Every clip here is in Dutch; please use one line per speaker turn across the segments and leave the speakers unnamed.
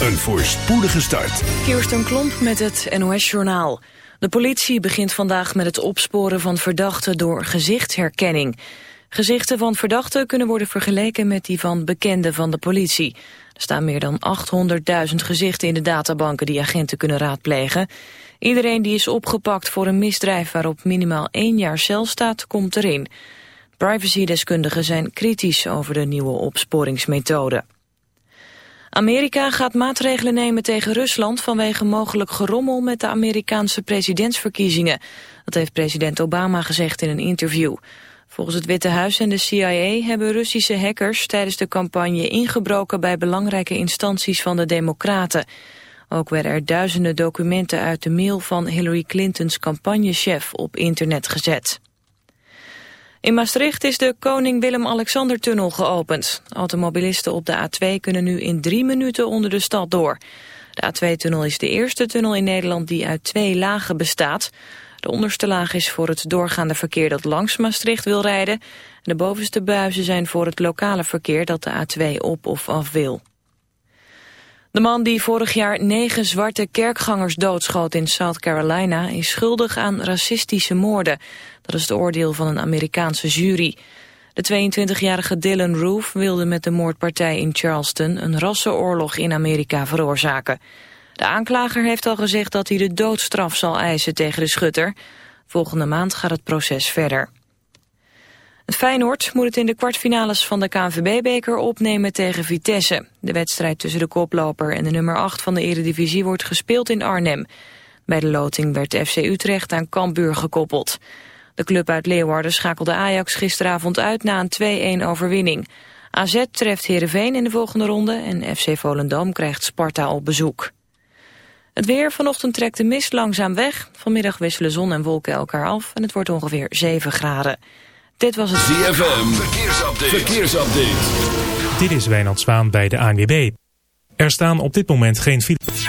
een voorspoedige start.
Kirsten Klomp met het NOS-journaal. De politie begint vandaag met het opsporen van verdachten door gezichtsherkenning. Gezichten van verdachten kunnen worden vergeleken met die van bekenden van de politie. Er staan meer dan 800.000 gezichten in de databanken die agenten kunnen raadplegen. Iedereen die is opgepakt voor een misdrijf waarop minimaal één jaar cel staat, komt erin. Privacydeskundigen zijn kritisch over de nieuwe opsporingsmethode. Amerika gaat maatregelen nemen tegen Rusland vanwege mogelijk gerommel met de Amerikaanse presidentsverkiezingen. Dat heeft president Obama gezegd in een interview. Volgens het Witte Huis en de CIA hebben Russische hackers tijdens de campagne ingebroken bij belangrijke instanties van de Democraten. Ook werden er duizenden documenten uit de mail van Hillary Clintons campagnechef op internet gezet. In Maastricht is de Koning Willem-Alexander-tunnel geopend. Automobilisten op de A2 kunnen nu in drie minuten onder de stad door. De A2-tunnel is de eerste tunnel in Nederland die uit twee lagen bestaat. De onderste laag is voor het doorgaande verkeer dat langs Maastricht wil rijden. De bovenste buizen zijn voor het lokale verkeer dat de A2 op of af wil. De man die vorig jaar negen zwarte kerkgangers doodschoot in South Carolina is schuldig aan racistische moorden. Dat is het oordeel van een Amerikaanse jury. De 22-jarige Dylan Roof wilde met de moordpartij in Charleston een rassenoorlog in Amerika veroorzaken. De aanklager heeft al gezegd dat hij de doodstraf zal eisen tegen de schutter. Volgende maand gaat het proces verder. Het Feyenoord moet het in de kwartfinales van de KNVB-beker opnemen tegen Vitesse. De wedstrijd tussen de koploper en de nummer 8 van de eredivisie wordt gespeeld in Arnhem. Bij de loting werd FC Utrecht aan Cambuur gekoppeld. De club uit Leeuwarden schakelde Ajax gisteravond uit na een 2-1 overwinning. AZ treft Heerenveen in de volgende ronde en FC Volendam krijgt Sparta op bezoek. Het weer vanochtend trekt de mist langzaam weg. Vanmiddag wisselen zon en wolken elkaar af en het wordt ongeveer 7 graden. Dit was het
ZFM, verkeersupdate. verkeersupdate.
Dit is Wijnand Zwaan bij de ANWB. Er staan op dit moment geen files.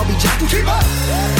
I'll be
jacking.
Keep up.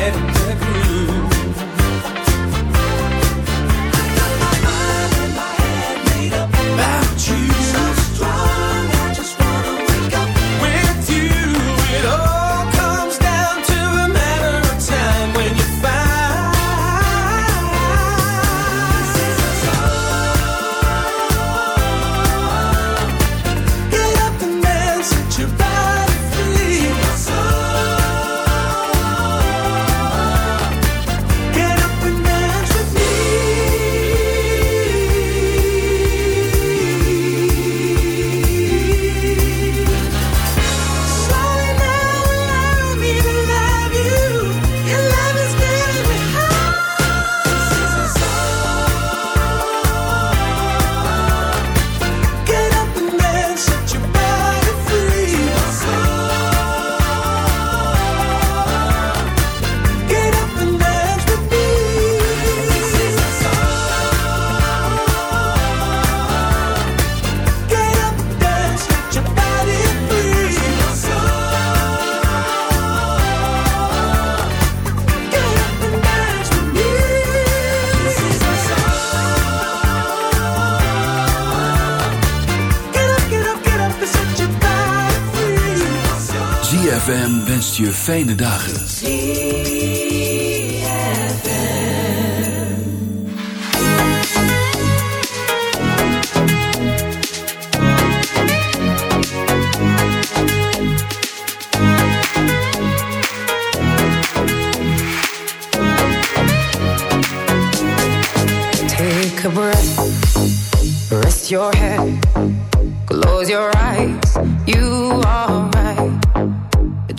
head.
je fijne dagen.
Take a breath, rest your head, close your eyes, you are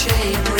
Chain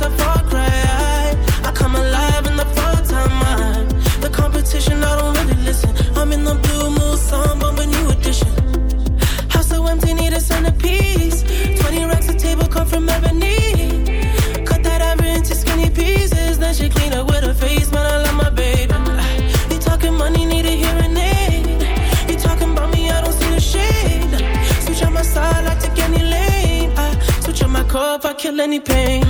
to
fall cry. I come alive in the fall time. The competition, I don't really listen. I'm in the blue mood, song bumping new edition. House so empty, need a centerpiece. 20 racks a table come from ebony. Cut that ever into skinny pieces. Then she clean up with her face, man. I love my baby. You talking money, need a hearing aid. You talking about me, I don't see the shade. Switch on my side, I take any lane. I switch on my core I kill any pain.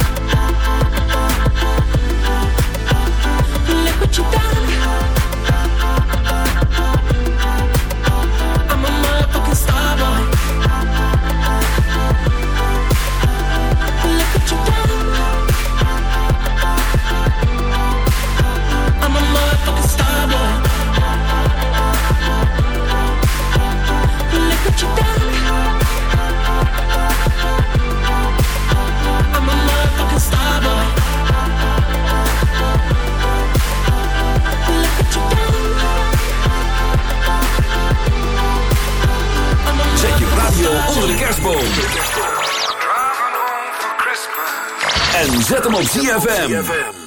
van ZFM.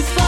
Left you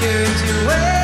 secure to
wait.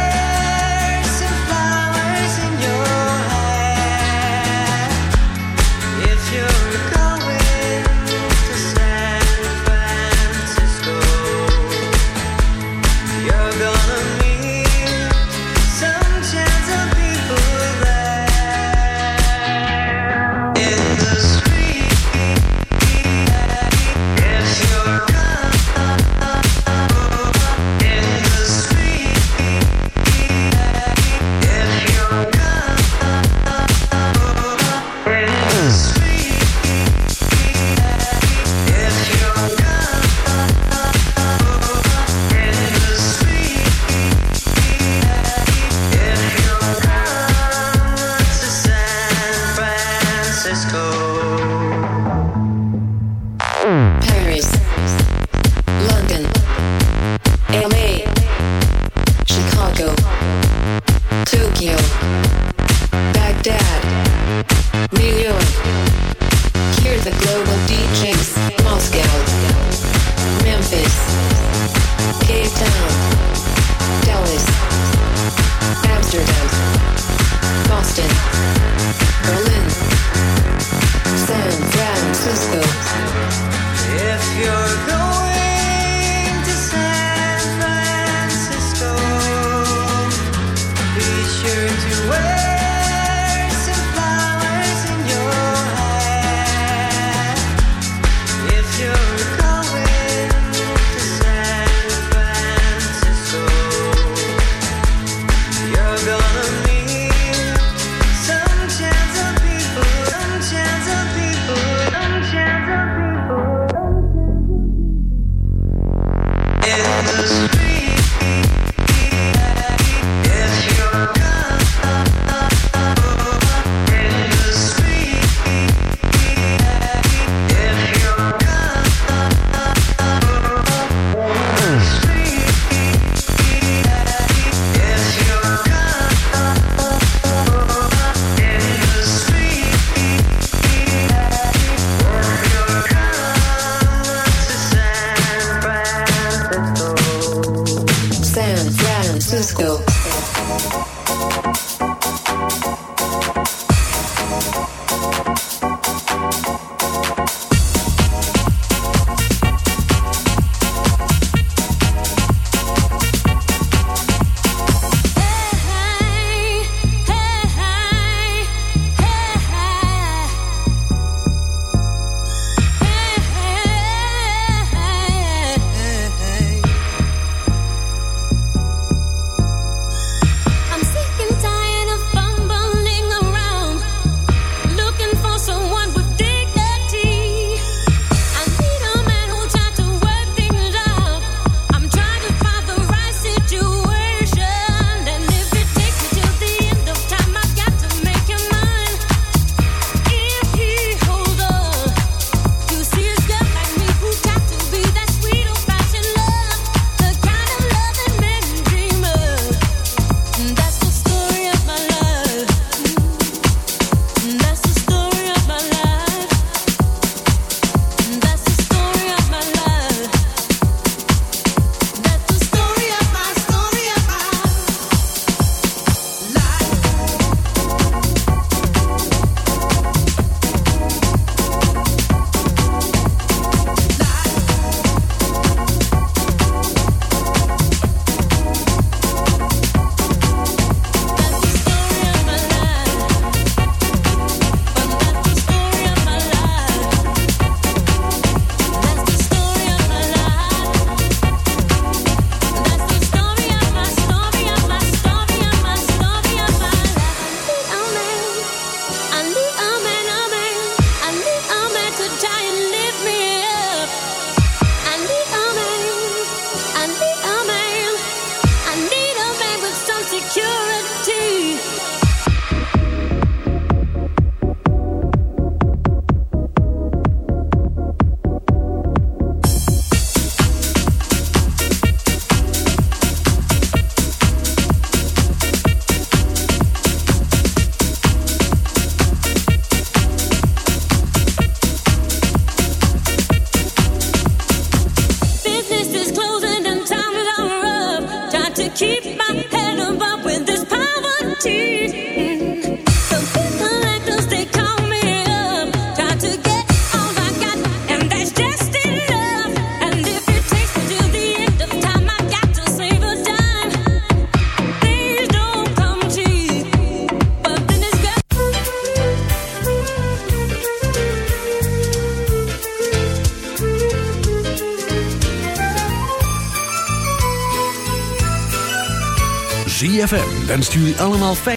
ZFM wenst jullie allemaal fijn.